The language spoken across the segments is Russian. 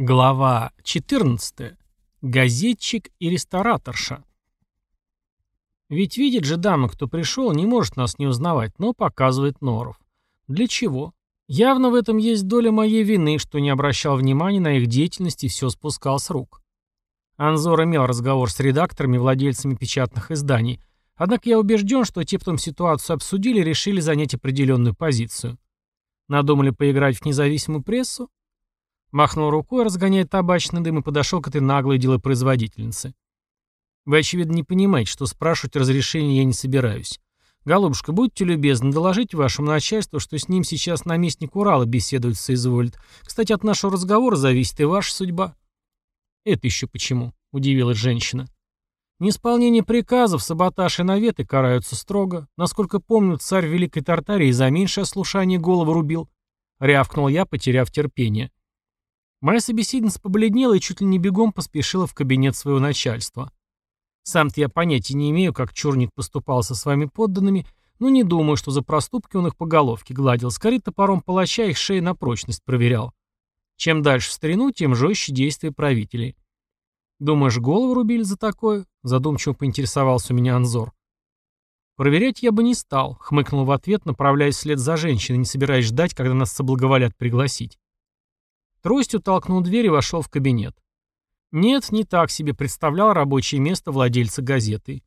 Глава 14. Газетчик и рестораторша. Ведь видит же дама, кто пришел, не может нас не узнавать, но показывает норов. Для чего? Явно в этом есть доля моей вины, что не обращал внимания на их деятельность и все спускал с рук. Анзор имел разговор с редакторами, владельцами печатных изданий, однако я убежден, что те потом ситуацию обсудили и решили занять определенную позицию. Надумали поиграть в независимую прессу? Махнул рукой, разгоняя табачный дым, и подошел к этой наглой делопроизводительнице. Вы, очевидно, не понимаете, что спрашивать разрешения я не собираюсь. Голубушка, будьте любезны, доложите вашему начальству, что с ним сейчас наместник Урала беседовать соизволит. Кстати, от нашего разговора зависит и ваша судьба. Это еще почему? Удивилась женщина. Неисполнение приказов, саботаж и наветы караются строго. Насколько помню, царь Великой Тартарии за меньшее слушание голову рубил. Рявкнул я, потеряв терпение. Моя собеседница побледнела и чуть ли не бегом поспешила в кабинет своего начальства. Сам-то я понятия не имею, как Чурник поступал со своими подданными, но не думаю, что за проступки он их по головке гладил, скорее топором палача их шеи на прочность проверял. Чем дальше в старину, тем жестче действия правителей. «Думаешь, голову рубили за такое?» — задумчиво поинтересовался у меня Анзор. «Проверять я бы не стал», — хмыкнул в ответ, направляясь вслед за женщиной, не собираясь ждать, когда нас соблаговолят пригласить. Тростью толкнул дверь и вошел в кабинет. Нет, не так себе представлял рабочее место владельца газеты.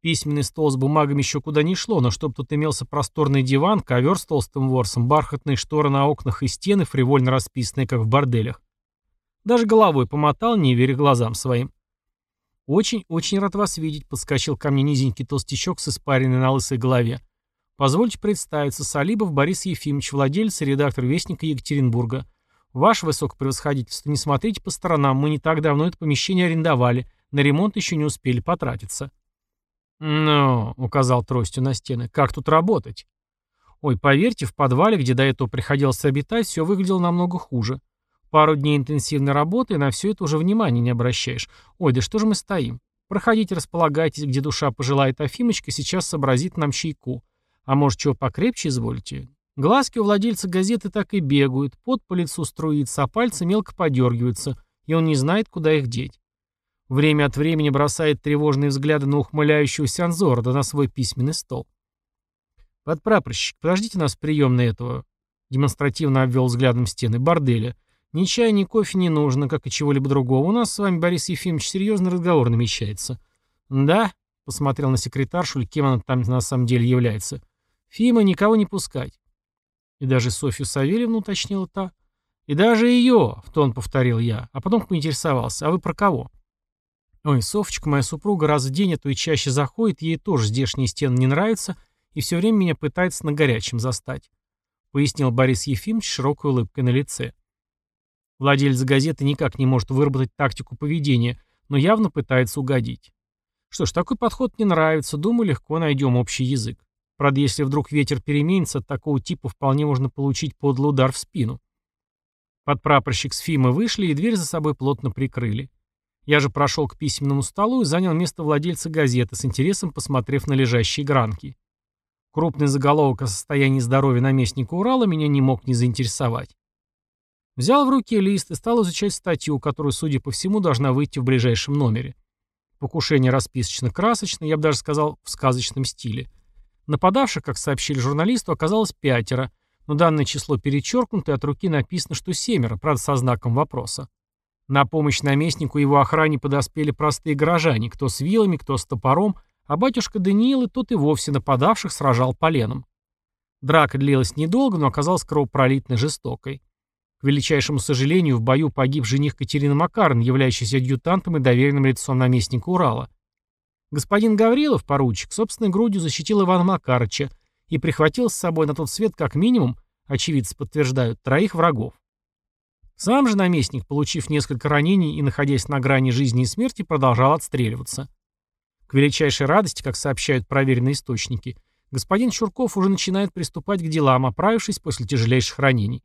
Письменный стол с бумагами еще куда не шло, но чтобы тут имелся просторный диван, ковер с толстым ворсом, бархатные шторы на окнах и стены, фривольно расписанные, как в борделях. Даже головой помотал, не веря глазам своим. «Очень-очень рад вас видеть», — подскочил ко мне низенький толстячок с испаренной на лысой голове. «Позвольте представиться, Салибов Борис Ефимович, владелец и редактор Вестника Екатеринбурга. «Ваше высокопревосходительство, не смотрите по сторонам, мы не так давно это помещение арендовали, на ремонт еще не успели потратиться». «Ну», — указал тростью на стены, — «как тут работать?» «Ой, поверьте, в подвале, где до этого приходилось обитать, все выглядело намного хуже. Пару дней интенсивной работы, и на все это уже внимания не обращаешь. Ой, да что же мы стоим? Проходите, располагайтесь, где душа пожелает Афимочка, сейчас сообразит нам чайку. А может, чего покрепче изволите? Глазки у владельца газеты так и бегают, пот по лицу струится, а пальцы мелко подергиваются, и он не знает, куда их деть. Время от времени бросает тревожные взгляды на ухмыляющегося Анзора да на свой письменный стол. «Подпрапорщик, подождите нас в приемной этого...» Демонстративно обвел взглядом стены борделя. «Ни чая, ни кофе не нужно, как и чего-либо другого. У нас с вами, Борис Ефимович, серьезный разговор намечается». «Да?» — посмотрел на секретаршу, или кем она там на самом деле является. «Фима, никого не пускать. И даже Софью Савельевну уточнила та. И даже ее, в тон повторил я, а потом поинтересовался, а вы про кого? Ой, Софочка, моя супруга, раз в день, а то и чаще заходит, ей тоже здешние стены не нравятся, и все время меня пытается на горячем застать. Пояснил Борис Ефимович широкой улыбкой на лице. Владелец газеты никак не может выработать тактику поведения, но явно пытается угодить. Что ж, такой подход не нравится, думаю, легко найдем общий язык. Правда, если вдруг ветер переменится, от такого типа вполне можно получить подлый удар в спину. Подпрапорщик с Фимы вышли и дверь за собой плотно прикрыли. Я же прошел к письменному столу и занял место владельца газеты, с интересом посмотрев на лежащие гранки. Крупный заголовок о состоянии здоровья наместника Урала меня не мог не заинтересовать. Взял в руки лист и стал изучать статью, которую, судя по всему, должна выйти в ближайшем номере. Покушение расписочно-красочно, я бы даже сказал, в сказочном стиле – Нападавших, как сообщили журналисту, оказалось пятеро, но данное число перечеркнуто и от руки написано, что семеро, правда со знаком вопроса. На помощь наместнику и его охране подоспели простые горожане, кто с вилами, кто с топором, а батюшка Даниил и тот и вовсе нападавших сражал поленом. Драка длилась недолго, но оказалась кровопролитной жестокой. К величайшему сожалению, в бою погиб жених Катерины Макарн, являющийся адъютантом и доверенным лицом наместника Урала. Господин Гаврилов, поручик, собственной грудью защитил Ивана Макарыча и прихватил с собой на тот свет как минимум, очевидцы подтверждают, троих врагов. Сам же наместник, получив несколько ранений и находясь на грани жизни и смерти, продолжал отстреливаться. К величайшей радости, как сообщают проверенные источники, господин Чурков уже начинает приступать к делам, оправившись после тяжелейших ранений.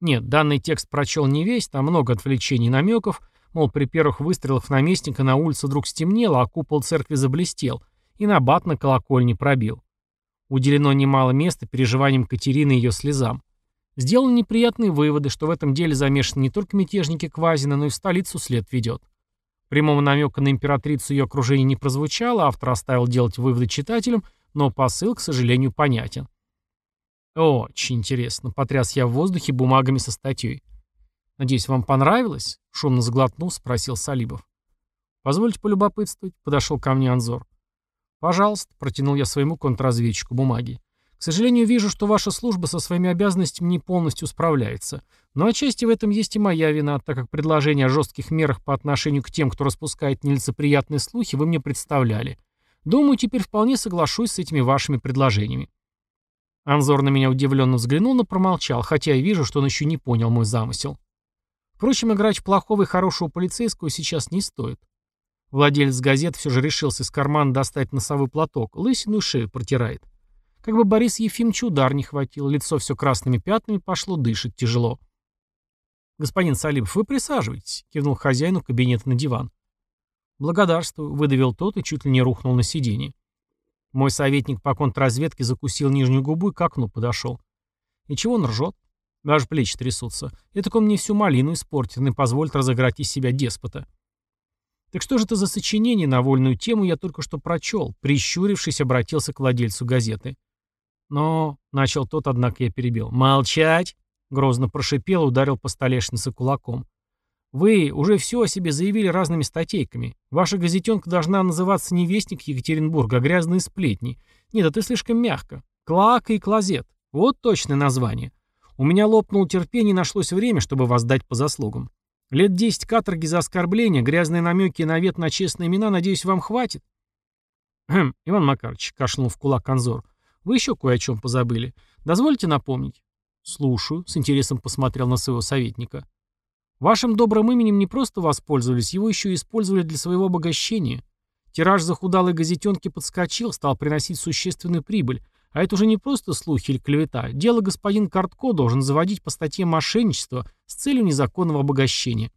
Нет, данный текст прочел не весь, там много отвлечений и намеков, Мол, при первых выстрелах наместника на улице вдруг стемнело, а купол церкви заблестел, и набат на колокольне пробил. Уделено немало места переживаниям Катерины и ее слезам. Сделал неприятные выводы, что в этом деле замешаны не только мятежники Квазина, но и в столицу след ведет. Прямого намека на императрицу ее окружения не прозвучало, автор оставил делать выводы читателям, но посыл, к сожалению, понятен. «Очень интересно», — потряс я в воздухе бумагами со статьей. «Надеюсь, вам понравилось?» — шумно сглотнув, спросил Салибов. «Позвольте полюбопытствовать», — подошел ко мне Анзор. «Пожалуйста», — протянул я своему контрразведчику бумаги. «К сожалению, вижу, что ваша служба со своими обязанностями не полностью справляется. Но отчасти в этом есть и моя вина, так как предложение о жестких мерах по отношению к тем, кто распускает нелицеприятные слухи, вы мне представляли. Думаю, теперь вполне соглашусь с этими вашими предложениями». Анзор на меня удивленно взглянул, но промолчал, хотя я вижу, что он еще не понял мой замысел. Впрочем, играть в плохого и хорошего полицейского сейчас не стоит. Владелец газет все же решился из кармана достать носовой платок, лысину шею протирает. Как бы Борис Ефимовичу удар не хватил, лицо все красными пятнами пошло, дышит тяжело. «Господин Салибов, вы присаживайтесь», — кивнул хозяину кабинета на диван. «Благодарствую», — выдавил тот и чуть ли не рухнул на сиденье. Мой советник по контрразведке закусил нижнюю губу и к окну подошел. И чего он ржет? Даже плечи трясутся. Это он мне всю малину испортит и позволит разыграть из себя деспота. Так что же это за сочинение на вольную тему я только что прочел, прищурившись, обратился к владельцу газеты. Но, начал тот, однако я перебил. Молчать! Грозно прошипел, ударил по столешнице кулаком. Вы уже все о себе заявили разными статейками. Ваша газетенка должна называться не Вестник Екатеринбурга, а Грязные сплетни. Нет, это слишком мягко. Клака и Клозет. Вот точное название. У меня лопнуло терпение и нашлось время, чтобы воздать по заслугам. Лет десять каторги за оскорбления, грязные намеки и навет на честные имена, надеюсь, вам хватит? Хм, Иван Макарович, кашлянул в кулак Конзор, вы еще кое о чем позабыли. Дозвольте напомнить? Слушаю, с интересом посмотрел на своего советника. Вашим добрым именем не просто воспользовались, его еще и использовали для своего обогащения. Тираж захудалой газетенки подскочил, стал приносить существенную прибыль. А это уже не просто слухи или клевета. Дело господин Картко должен заводить по статье мошенничества с целью незаконного обогащения.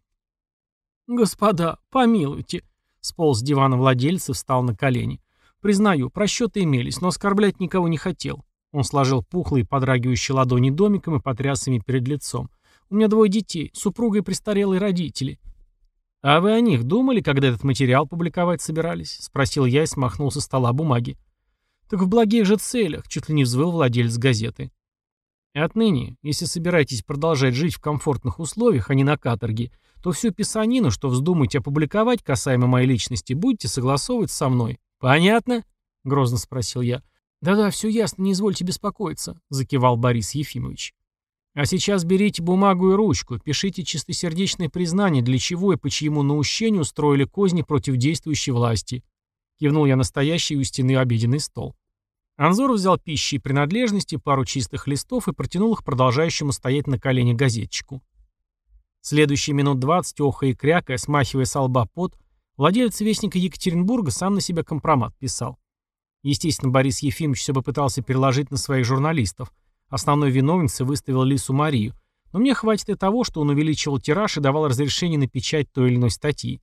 «Господа, помилуйте», — сполз с дивана владельца встал на колени. «Признаю, просчеты имелись, но оскорблять никого не хотел». Он сложил пухлые, подрагивающие ладони домиком и потряс ими перед лицом. У меня двое детей, супруга и престарелые родители». «А вы о них думали, когда этот материал публиковать собирались?» — спросил я и смахнул со стола бумаги. «Так в благих же целях», — чуть ли не взвыл владелец газеты. И отныне, если собираетесь продолжать жить в комфортных условиях, а не на каторге, то всю писанину, что вздумаете опубликовать касаемо моей личности, будете согласовывать со мной. Понятно? Грозно спросил я. Да-да, все ясно, не извольте беспокоиться, закивал Борис Ефимович. А сейчас берите бумагу и ручку, пишите чистосердечное признание, для чего и по чьему наущению устроили козни против действующей власти. Кивнул я настоящий у стены обеденный стол. Анзор взял пищи и принадлежности, пару чистых листов и протянул их продолжающему стоять на колене газетчику. Следующие минут двадцать, охая и крякая, смахивая с лба пот, владелец Вестника Екатеринбурга сам на себя компромат писал. Естественно, Борис Ефимович все попытался переложить на своих журналистов – Основной виновницей выставил Лису Марию, но мне хватит и того, что он увеличивал тираж и давал разрешение на печать той или иной статьи.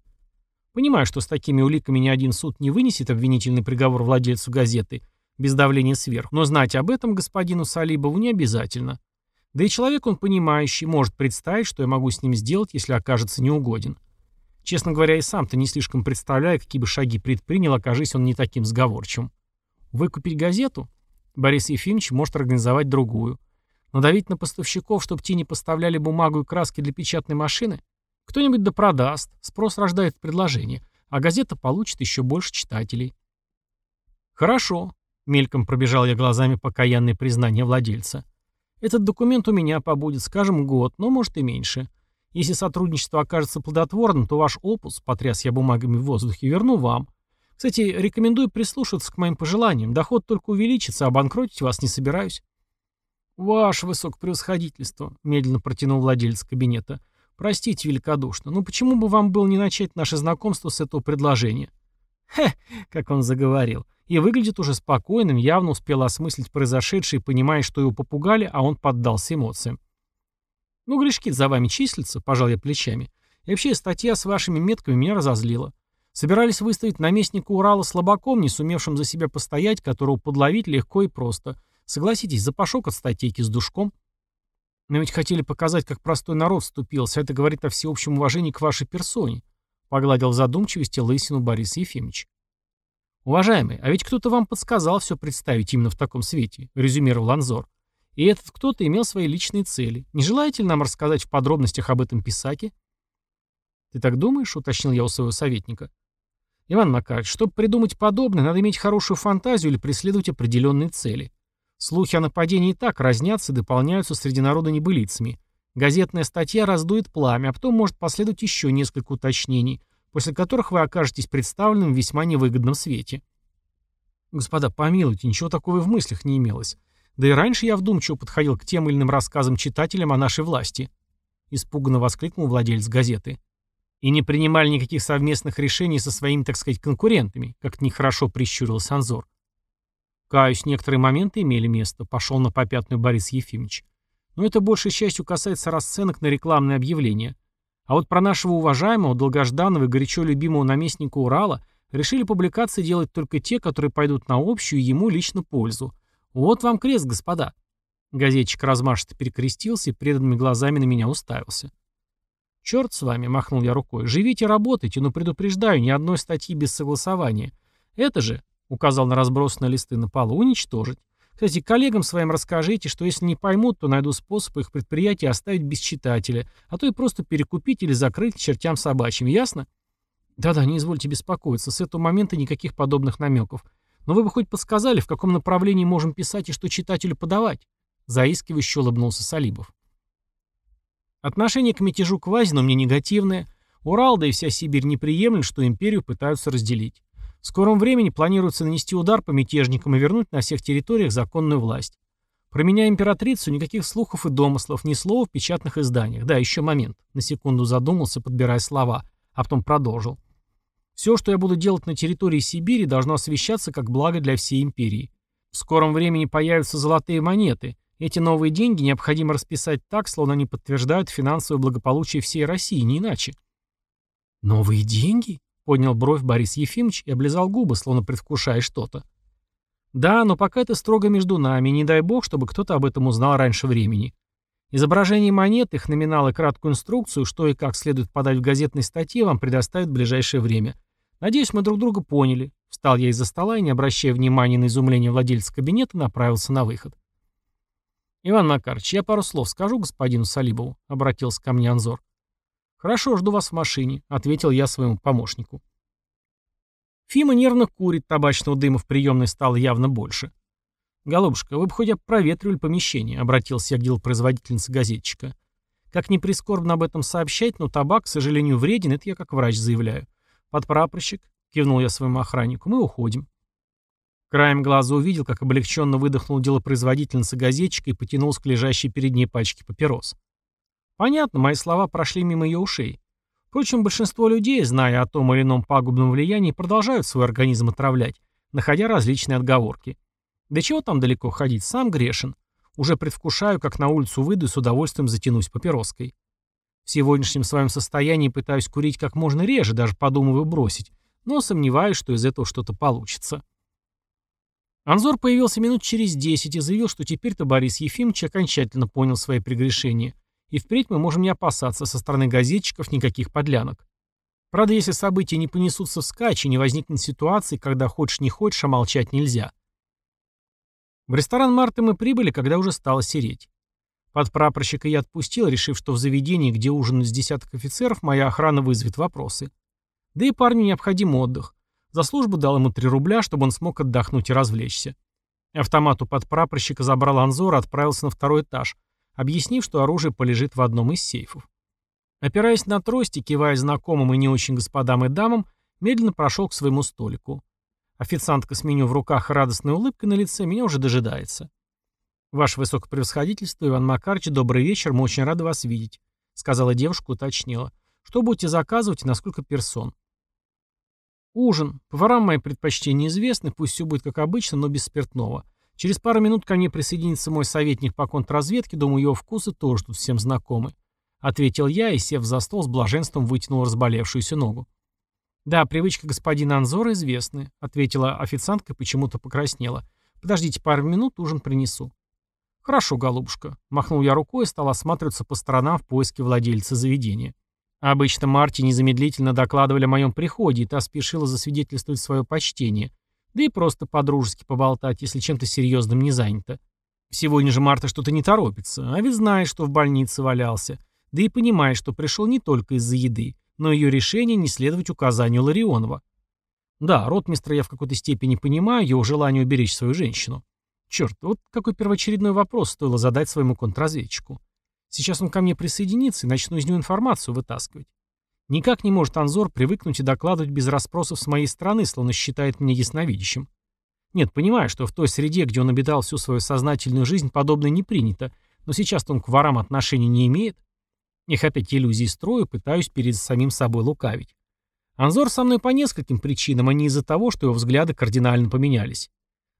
Понимаю, что с такими уликами ни один суд не вынесет обвинительный приговор владельцу газеты без давления сверху, но знать об этом господину Салибову не обязательно. Да и человек он понимающий, может представить, что я могу с ним сделать, если окажется неугоден. Честно говоря, и сам-то не слишком представляю, какие бы шаги предпринял, окажись он не таким сговорчивым. Выкупить газету? Борис Ефимович может организовать другую. Надавить на поставщиков, чтобы те не поставляли бумагу и краски для печатной машины? Кто-нибудь да продаст, спрос рождает предложение, а газета получит еще больше читателей. Хорошо, мельком пробежал я глазами покаянное признание владельца. Этот документ у меня побудет, скажем, год, но может и меньше. Если сотрудничество окажется плодотворным, то ваш опус, потряс я бумагами в воздухе, верну вам. Кстати, рекомендую прислушаться к моим пожеланиям. Доход только увеличится, а банкротить вас не собираюсь. «Ваше высокопревосходительство», — медленно протянул владелец кабинета. «Простите великодушно, но почему бы вам было не начать наше знакомство с этого предложения?» «Хе!» — как он заговорил. И выглядит уже спокойным, явно успел осмыслить произошедшее и понимая, что его попугали, а он поддался эмоциям. «Ну, грешки за вами числятся», — пожал я плечами. «И вообще, статья с вашими метками меня разозлила. Собирались выставить наместника Урала слабаком, не сумевшим за себя постоять, которого подловить легко и просто. Согласитесь, запашок от статейки с душком. Но ведь хотели показать, как простой народ вступился. Это говорит о всеобщем уважении к вашей персоне. Погладил в задумчивости лысину Борис Ефимович. «Уважаемый, а ведь кто-то вам подсказал все представить именно в таком свете», — резюмировал Анзор. «И этот кто-то имел свои личные цели. Не желаете ли нам рассказать в подробностях об этом писаке?» «Ты так думаешь?» — уточнил я у своего советника. «Иван Макарович, чтобы придумать подобное, надо иметь хорошую фантазию или преследовать определенные цели. Слухи о нападении и так разнятся и дополняются среди народа небылицами. Газетная статья раздует пламя, а потом может последовать еще несколько уточнений, после которых вы окажетесь представленным в весьма невыгодном свете. Господа, помилуйте, ничего такого в мыслях не имелось. Да и раньше я вдумчиво подходил к тем или иным рассказам читателям о нашей власти. Испуганно воскликнул владелец газеты. И не принимали никаких совместных решений со своими, так сказать, конкурентами, как нехорошо прищурился Анзор. Каюсь, некоторые моменты имели место, пошел на попятную Борис Ефимович. Но это большей частью касается расценок на рекламные объявления. А вот про нашего уважаемого, долгожданного и горячо любимого наместника Урала решили публикации делать только те, которые пойдут на общую ему лично пользу. Вот вам крест, господа. Газетчик размашисто перекрестился и преданными глазами на меня уставился. «Черт с вами», — махнул я рукой, — «живите, работайте, но предупреждаю, ни одной статьи без согласования. Это же, — указал на разбросанные листы на полу, — уничтожить. Кстати, коллегам своим расскажите, что если не поймут, то найду способ их предприятия оставить без читателя, а то и просто перекупить или закрыть чертям собачьим, ясно? Да-да, не извольте беспокоиться, с этого момента никаких подобных намеков. Но вы бы хоть подсказали, в каком направлении можем писать и что читателю подавать? Заискивающе улыбнулся Салибов. Отношение к мятежу Квазина мне негативное. Урал, да и вся Сибирь не приемлет, что империю пытаются разделить. В скором времени планируется нанести удар по мятежникам и вернуть на всех территориях законную власть. Про меня императрицу никаких слухов и домыслов, ни слова в печатных изданиях. Да, еще момент. На секунду задумался, подбирая слова, а потом продолжил. Все, что я буду делать на территории Сибири, должно освещаться как благо для всей империи. В скором времени появятся золотые монеты. Эти новые деньги необходимо расписать так, словно они подтверждают финансовое благополучие всей России, не иначе. «Новые деньги?» Поднял бровь Борис Ефимович и облизал губы, словно предвкушая что-то. Да, но пока это строго между нами, не дай бог, чтобы кто-то об этом узнал раньше времени. Изображение монет, их номинал и краткую инструкцию, что и как следует подать в газетной статье, вам предоставят в ближайшее время. Надеюсь, мы друг друга поняли. Встал я из-за стола и, не обращая внимания на изумление владельца кабинета, направился на выход. «Иван Макарович, я пару слов скажу господину Салибову», — обратился ко мне Анзор. «Хорошо, жду вас в машине», — ответил я своему помощнику. Фима нервно курит, табачного дыма в приемной стало явно больше. «Голубушка, вы бы хоть проветривали помещение», — обратился я к делопроизводительнице газетчика. «Как ни прискорбно об этом сообщать, но табак, к сожалению, вреден, это я как врач заявляю. Подпрапорщик», — кивнул я своему охраннику, — «мы уходим». Краем глаза увидел, как облегченно выдохнул делопроизводительница газетчика и потянулся к лежащей перед ней пачке папирос. Понятно, мои слова прошли мимо ее ушей. Впрочем, большинство людей, зная о том или ином пагубном влиянии, продолжают свой организм отравлять, находя различные отговорки. Да чего там далеко ходить, сам грешен. Уже предвкушаю, как на улицу выйду и с удовольствием затянусь папироской. В сегодняшнем своем состоянии пытаюсь курить как можно реже, даже подумываю бросить, но сомневаюсь, что из этого что-то получится. Анзор появился минут через десять и заявил, что теперь-то Борис Ефимович окончательно понял свои прегрешения и впредь мы можем не опасаться со стороны газетчиков никаких подлянок. Правда, если события не понесутся вскачь и не возникнет ситуации, когда хочешь не хочешь, а молчать нельзя. В ресторан Марты мы прибыли, когда уже стало сереть. Под прапорщика я отпустил, решив, что в заведении, где ужинают с десяток офицеров, моя охрана вызовет вопросы. Да и парню необходим отдых. За службу дал ему 3 рубля, чтобы он смог отдохнуть и развлечься. Автомат у подпрапорщика забрал Анзор и отправился на второй этаж, объяснив, что оружие полежит в одном из сейфов. Опираясь на трость и кивая знакомым и не очень господам и дамам, медленно прошел к своему столику. Официантка с меню в руках и радостной улыбкой на лице меня уже дожидается. «Ваше высокопревосходительство, Иван Макарович, добрый вечер, мы очень рады вас видеть», сказала девушка, уточнила. «Что будете заказывать и на сколько персон?» «Ужин. Поварам мои предпочтения известны, пусть все будет как обычно, но без спиртного. Через пару минут ко мне присоединится мой советник по контрразведке, думаю, его вкусы тоже тут всем знакомы. Ответил я и, сев за стол, с блаженством вытянул разболевшуюся ногу. «Да, привычка господина Анзора известны», — ответила официантка и почему-то покраснела. «Подождите пару минут, ужин принесу». «Хорошо, голубушка», — махнул я рукой и стал осматриваться по сторонам в поиске владельца заведения. Обычно Марти незамедлительно докладывали о моем приходе, и та спешила засвидетельствовать свое почтение, да и просто по-дружески поболтать, если чем-то серьезным не занято. Сегодня же Марта что-то не торопится, а ведь знает, что в больнице валялся, да и понимает, что пришел не только из-за еды, но ее решение не следовать указанию Ларионова. Да, ротмистра я в какой-то степени понимаю, его желание уберечь свою женщину. Черт, вот какой первоочередной вопрос стоило задать своему контрразведчику. Сейчас он ко мне присоединится и начну из него информацию вытаскивать. Никак не может Анзор привыкнуть и докладывать без расспросов с моей стороны, словно считает меня ясновидящим. Нет, понимаю, что в той среде, где он обитал всю свою сознательную жизнь, подобное не принято, но сейчас он к ворам отношений не имеет. Их опять иллюзии строю, пытаюсь перед самим собой лукавить. Анзор со мной по нескольким причинам, а не из-за того, что его взгляды кардинально поменялись.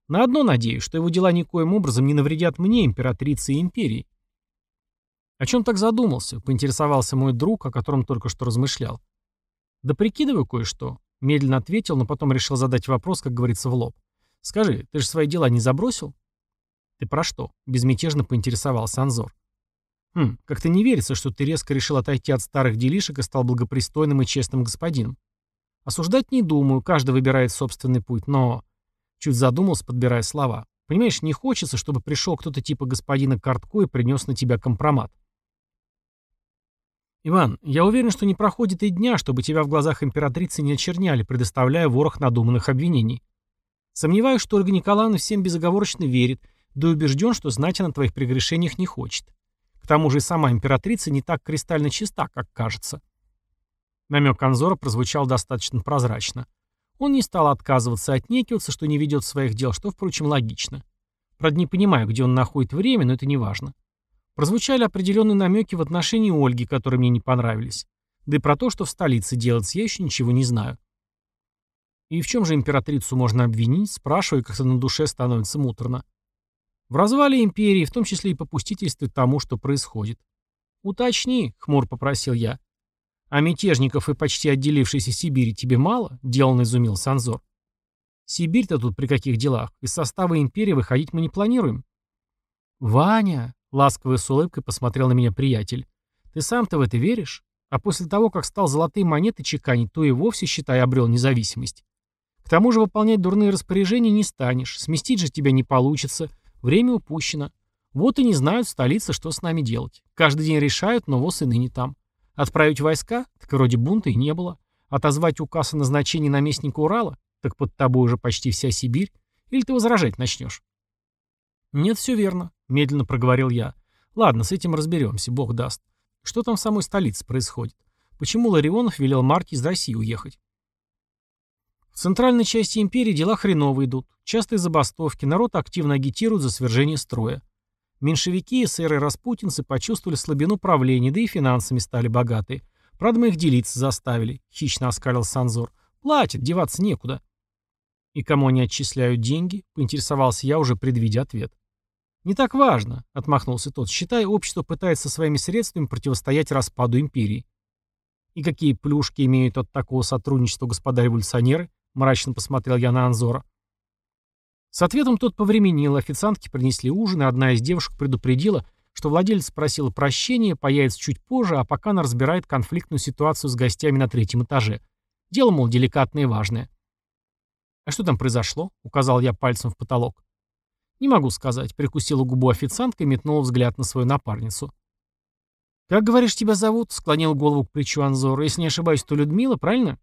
На одно надеюсь, что его дела никоим образом не навредят мне, императрице и империи. «О чем так задумался?» — поинтересовался мой друг, о котором только что размышлял. «Да прикидываю кое-что», — медленно ответил, но потом решил задать вопрос, как говорится, в лоб. «Скажи, ты же свои дела не забросил?» «Ты про что?» — безмятежно поинтересовался Анзор. «Хм, как-то не верится, что ты резко решил отойти от старых делишек и стал благопристойным и честным господином. Осуждать не думаю, каждый выбирает собственный путь, но...» Чуть задумался, подбирая слова. «Понимаешь, не хочется, чтобы пришел кто-то типа господина Картко и принес на тебя компромат. «Иван, я уверен, что не проходит и дня, чтобы тебя в глазах императрицы не очерняли, предоставляя ворох надуманных обвинений. Сомневаюсь, что Ольга Николаевна всем безоговорочно верит, да и убежден, что знать она твоих прегрешениях не хочет. К тому же и сама императрица не так кристально чиста, как кажется». Намек Анзора прозвучал достаточно прозрачно. Он не стал отказываться, отнекиваться, что не ведет своих дел, что, впрочем, логично. Правда, не понимаю, где он находит время, но это не важно. Прозвучали определенные намеки в отношении Ольги, которые мне не понравились. Да и про то, что в столице делается, я еще ничего не знаю. И в чем же императрицу можно обвинить, спрашивая, как-то на душе становится муторно. В развале империи, в том числе и попустительстве тому, что происходит. «Уточни», — хмур попросил я. «А мятежников и почти отделившейся Сибири тебе мало?» — деланно изумил Санзор. «Сибирь-то тут при каких делах? Из состава империи выходить мы не планируем». «Ваня!» Ласково с улыбкой посмотрел на меня приятель. «Ты сам-то в это веришь? А после того, как стал золотые монеты чеканить, то и вовсе, считай, обрел независимость. К тому же выполнять дурные распоряжения не станешь, сместить же тебя не получится, время упущено. Вот и не знают в что с нами делать. Каждый день решают, но воз и ныне там. Отправить войска? Так вроде бунта и не было. Отозвать указ о назначении наместника Урала? Так под тобой уже почти вся Сибирь. Или ты возражать начнешь? Нет, все верно. Медленно проговорил я. Ладно, с этим разберемся, бог даст. Что там в самой столице происходит? Почему Ларионов велел Марке из России уехать? В центральной части империи дела хреново идут. Частые забастовки, народ активно агитирует за свержение строя. Меньшевики, эсеры и распутинцы почувствовали слабину правления, да и финансами стали богаты. Правда, мы их делиться заставили, хищно оскалил Санзор. Платят, деваться некуда. И кому они отчисляют деньги? Поинтересовался я, уже предвидя ответ. «Не так важно», — отмахнулся тот. «Считай, общество пытается своими средствами противостоять распаду империи». «И какие плюшки имеют от такого сотрудничества господа революционеры?» — мрачно посмотрел я на Анзора. С ответом тот повременил, официантки принесли ужин, и одна из девушек предупредила, что владелец просила прощения, появится чуть позже, а пока она разбирает конфликтную ситуацию с гостями на третьем этаже. Дело, мол, деликатное и важное. «А что там произошло?» — указал я пальцем в потолок. «Не могу сказать», — прикусила губу официантка и метнула взгляд на свою напарницу. «Как, говоришь, тебя зовут?» — склонил голову к плечу Анзора. «Если не ошибаюсь, то Людмила, правильно?»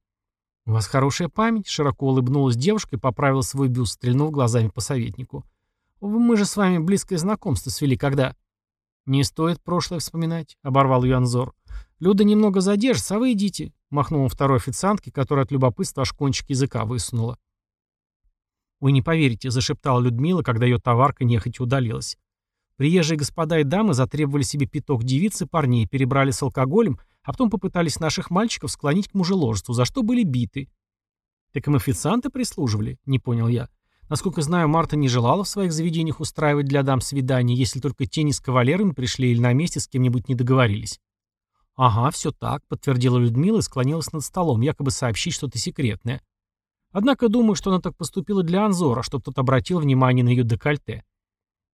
«У вас хорошая память», — широко улыбнулась девушка и поправила свой бюст, стрельнув глазами по советнику. «Мы же с вами близкое знакомство свели, когда...» «Не стоит прошлое вспоминать», — оборвал ее Анзор. «Люда немного задержится, а вы идите», — махнул он второй официантке, которая от любопытства аж кончик языка высунула. «Вы не поверите», — зашептала Людмила, когда ее товарка нехотя удалилась. Приезжие господа и дамы затребовали себе пяток девиц и парней, перебрали с алкоголем, а потом попытались наших мальчиков склонить к мужеложеству, за что были биты. «Так им официанты прислуживали?» — не понял я. Насколько знаю, Марта не желала в своих заведениях устраивать для дам свидания, если только те не с кавалерами пришли или на месте с кем-нибудь не договорились. «Ага, все так», — подтвердила Людмила и склонилась над столом, якобы сообщить что-то секретное. Однако думаю, что она так поступила для Анзора, чтобы тот обратил внимание на ее декольте.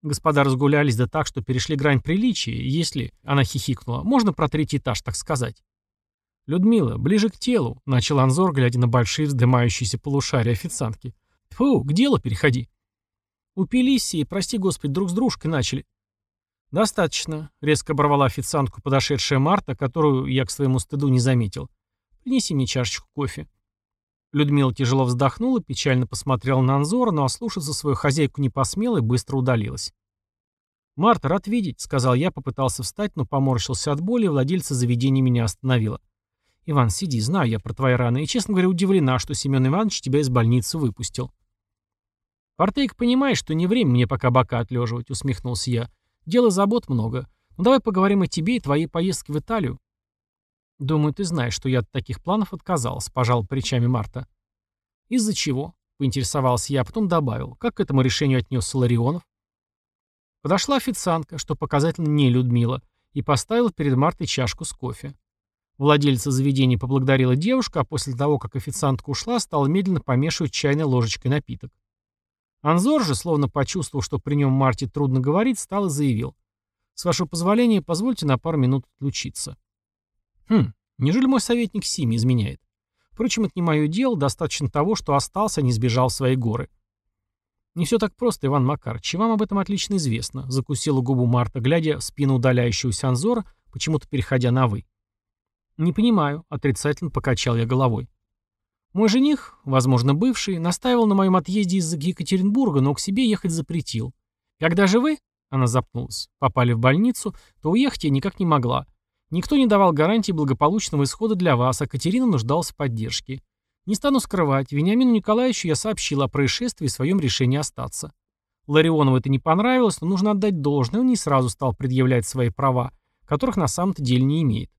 Господа разгулялись да так, что перешли грань приличия, если, она хихикнула, можно про третий этаж, так сказать. «Людмила, ближе к телу», — начал Анзор, глядя на большие вздымающиеся полушария официантки. «Фу, к делу переходи». «Упились и, прости господи, друг с дружкой начали». «Достаточно», — резко оборвала официантку подошедшая Марта, которую я к своему стыду не заметил. «Принеси мне чашечку кофе». Людмила тяжело вздохнула, печально посмотрела на Анзора, но ослушаться свою хозяйку не посмела и быстро удалилась. «Марта, рад видеть», — сказал я, попытался встать, но поморщился от боли, и владельца заведения меня остановила. «Иван, сиди, знаю я про твои раны, и, честно говоря, удивлена, что Семен Иванович тебя из больницы выпустил». «Портейк понимает, что не время мне пока бока отлеживать», — усмехнулся я. «Дела забот много. Ну давай поговорим о тебе и твоей поездке в Италию». «Думаю, ты знаешь, что я от таких планов отказался», — пожал плечами Марта. «Из-за чего?» — поинтересовался я, а потом добавил. «Как к этому решению отнесся Ларионов?» Подошла официантка, что показательно не Людмила, и поставила перед Мартой чашку с кофе. Владельца заведения поблагодарила девушка, а после того, как официантка ушла, стала медленно помешивать чайной ложечкой напиток. Анзор же, словно почувствовал, что при нем Марте трудно говорить, стал и заявил. «С вашего позволения, позвольте на пару минут отключиться». «Хм, неужели мой советник Сими изменяет? Впрочем, это не мое дело, достаточно того, что остался, не сбежал в свои горы». «Не все так просто, Иван Макарович, и вам об этом отлично известно», закусила губу Марта, глядя в спину удаляющегося Анзора, почему-то переходя на «вы». «Не понимаю», — отрицательно покачал я головой. «Мой жених, возможно, бывший, настаивал на моем отъезде из Екатеринбурга, но к себе ехать запретил. Когда же вы, — она запнулась, — попали в больницу, то уехать я никак не могла. Никто не давал гарантии благополучного исхода для вас, а Катерина нуждалась в поддержке. Не стану скрывать, Вениамину Николаевичу я сообщил о происшествии и своем решении остаться. Ларионову это не понравилось, но нужно отдать должное, он не сразу стал предъявлять свои права, которых на самом-то деле не имеет.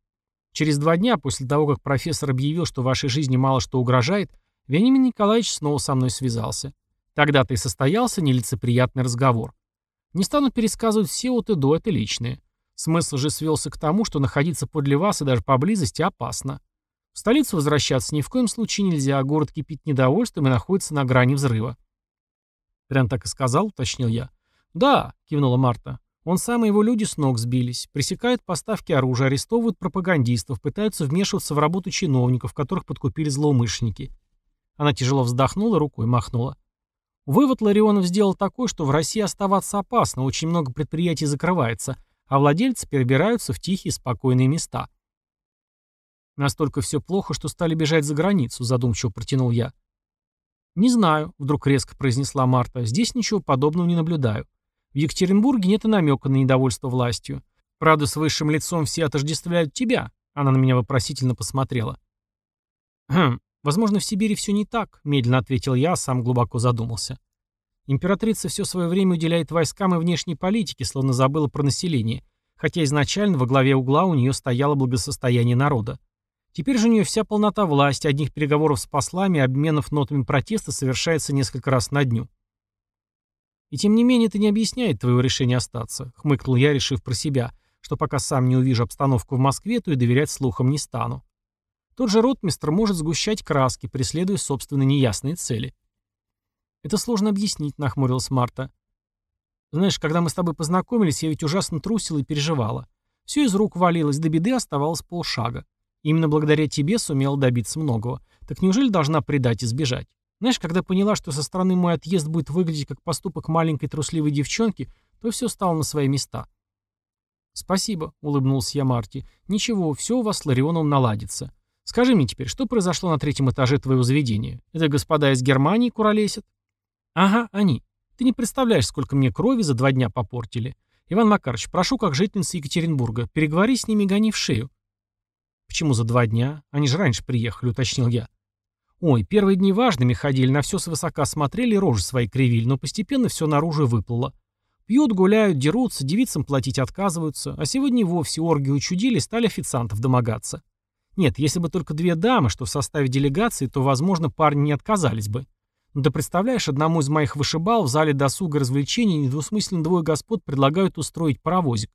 Через два дня после того, как профессор объявил, что вашей жизни мало что угрожает, Вениамин Николаевич снова со мной связался. Тогда-то и состоялся нелицеприятный разговор. Не стану пересказывать все от и до, это личное. Смысл же свелся к тому, что находиться подле вас и даже поблизости опасно. В столицу возвращаться ни в коем случае нельзя, а город кипит недовольством и находится на грани взрыва. Прям так и сказал, уточнил я. Да, кивнула Марта. Он сам и его люди с ног сбились, пресекают поставки оружия, арестовывают пропагандистов, пытаются вмешиваться в работу чиновников, которых подкупили злоумышленники. Она тяжело вздохнула, рукой махнула. Вывод Ларионов сделал такой, что в России оставаться опасно, очень много предприятий закрывается, а владельцы перебираются в тихие, спокойные места. Настолько все плохо, что стали бежать за границу, задумчиво протянул я. «Не знаю», — вдруг резко произнесла Марта, — «здесь ничего подобного не наблюдаю. В Екатеринбурге нет и намека на недовольство властью. Правда, с высшим лицом все отождествляют тебя. Она на меня вопросительно посмотрела. «Хм, возможно, в Сибири все не так», — медленно ответил я, а сам глубоко задумался. Императрица все свое время уделяет войскам и внешней политике, словно забыла про население, хотя изначально во главе угла у нее стояло благосостояние народа. Теперь же у нее вся полнота власти, одних переговоров с послами обменов нотами протеста совершается несколько раз на дню. «И тем не менее это не объясняет твоего решения остаться», — хмыкнул я, решив про себя, что пока сам не увижу обстановку в Москве, то и доверять слухам не стану. Тот же ротмистр может сгущать краски, преследуя собственные неясные цели. «Это сложно объяснить», — нахмурилась Марта. «Знаешь, когда мы с тобой познакомились, я ведь ужасно трусила и переживала. Все из рук валилось, до беды оставалось полшага. Именно благодаря тебе сумела добиться многого. Так неужели должна предать и сбежать? Знаешь, когда поняла, что со стороны мой отъезд будет выглядеть как поступок маленькой трусливой девчонки, то все стало на свои места. «Спасибо», — улыбнулся я Марти. «Ничего, все у вас с Ларионовым наладится. Скажи мне теперь, что произошло на третьем этаже твоего заведения? Это господа из Германии куролесят?» «Ага, они. Ты не представляешь, сколько мне крови за два дня попортили. Иван Макарович, прошу как жительница Екатеринбурга, переговори с ними и гони в шею». «Почему за два дня? Они же раньше приехали», — уточнил я. Ой, первые дни важными ходили, на все свысока смотрели, рожи свои кривили, но постепенно все наружу выплыло. Пьют, гуляют, дерутся, девицам платить отказываются, а сегодня и вовсе оргии учудили, стали официантов домогаться. Нет, если бы только две дамы, что в составе делегации, то, возможно, парни не отказались бы. Ты представляешь, одному из моих вышибал в зале досуга развлечений недвусмысленно двое господ предлагают устроить паровозик.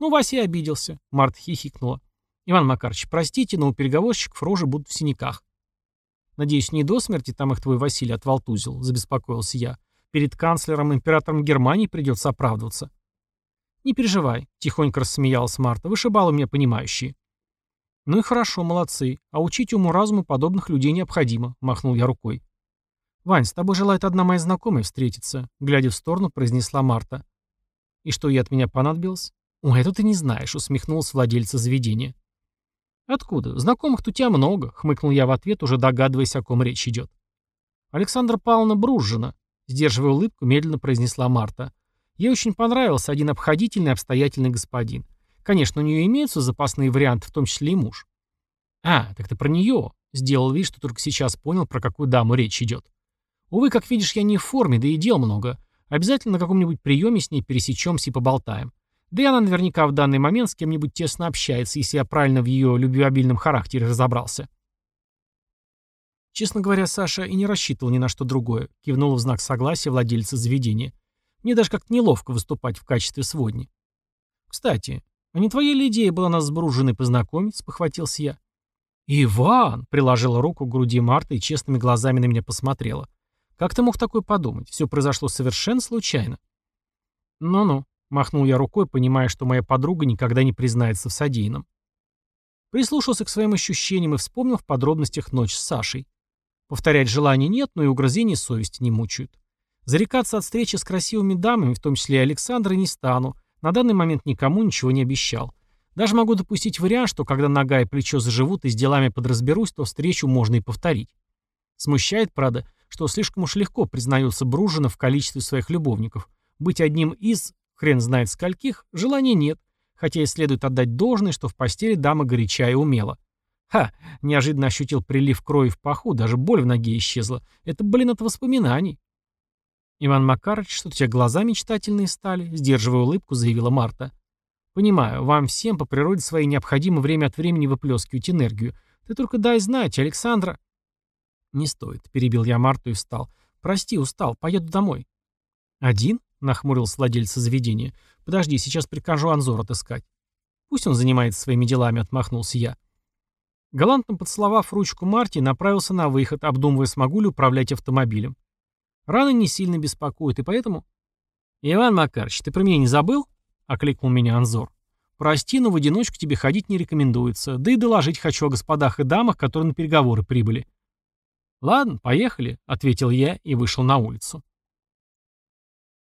Ну, Вася обиделся. Марта хихикнула. Иван Макарович, простите, но у переговорщиков рожи будут в синяках. «Надеюсь, не до смерти там их твой Василий отвалтузил», — забеспокоился я. перед канцлером императором Германии придется оправдываться. «Не переживай», — тихонько рассмеялась Марта, — «вышибалы меня понимающие». «Ну и хорошо, молодцы. А учить уму-разуму подобных людей необходимо», — махнул я рукой. «Вань, с тобой желает одна моя знакомая встретиться», — глядя в сторону, произнесла Марта. «И что ей от меня понадобилось?» «Ой, это ты не знаешь», — усмехнулась владельца заведения. «Откуда? Знакомых-то у тебя много», — хмыкнул я в ответ, уже догадываясь, о ком речь идет. «Александра Павловна Бружжина», — сдерживая улыбку, медленно произнесла Марта. «Ей очень понравился один обходительный, обстоятельный господин. Конечно, у нее имеются запасные варианты, в том числе и муж». «А, так ты про нее», — сделал вид, что только сейчас понял, про какую даму речь идет. «Увы, как видишь, я не в форме, да и дел много. Обязательно на каком-нибудь приеме с ней пересечемся и поболтаем. Да и она наверняка в данный момент с кем-нибудь тесно общается, если я правильно в ее любвеобильном характере разобрался. Честно говоря, Саша и не рассчитывал ни на что другое, кивнула в знак согласия владельца заведения. Мне даже как-то неловко выступать в качестве сводни. Кстати, а не твоя ли идея была нас с Бружиной познакомить, спохватился я. «Иван!» — приложила руку к груди Марта и честными глазами на меня посмотрела. «Как ты мог такое подумать? Все произошло совершенно случайно». «Ну-ну», Махнул я рукой, понимая, что моя подруга никогда не признается в содеянном. Прислушался к своим ощущениям и вспомнил в подробностях ночь с Сашей. Повторять желания нет, но и угрызений совести не мучают. Зарекаться от встречи с красивыми дамами, в том числе и Александрой, не стану. На данный момент никому ничего не обещал. Даже могу допустить вариант, что когда нога и плечо заживут и с делами подразберусь, то встречу можно и повторить. Смущает, правда, что слишком уж легко признается Бружина в количестве своих любовников. Быть одним из Хрен знает скольких, желания нет, хотя и следует отдать должное, что в постели дама горяча и умела. Ха, неожиданно ощутил прилив крови в паху, даже боль в ноге исчезла. Это, блин, от воспоминаний. Иван Макарович, что у тебя глаза мечтательные стали, сдерживая улыбку, заявила Марта. Понимаю, вам всем по природе своей необходимо время от времени выплескивать энергию. Ты только дай знать, Александра... Не стоит, перебил я Марту и встал. Прости, устал, поеду домой. Один? — нахмурился владелец заведения. «Подожди, сейчас прикажу Анзор отыскать». «Пусть он занимается своими делами», — отмахнулся я. Галантно поцеловав ручку Марти, направился на выход, обдумывая, смогу ли управлять автомобилем. Раны не сильно беспокоят, и поэтому... «Иван Макарович, ты про меня не забыл?» — окликнул меня Анзор. «Прости, но в одиночку тебе ходить не рекомендуется, да и доложить хочу о господах и дамах, которые на переговоры прибыли». «Ладно, поехали», — ответил я и вышел на улицу.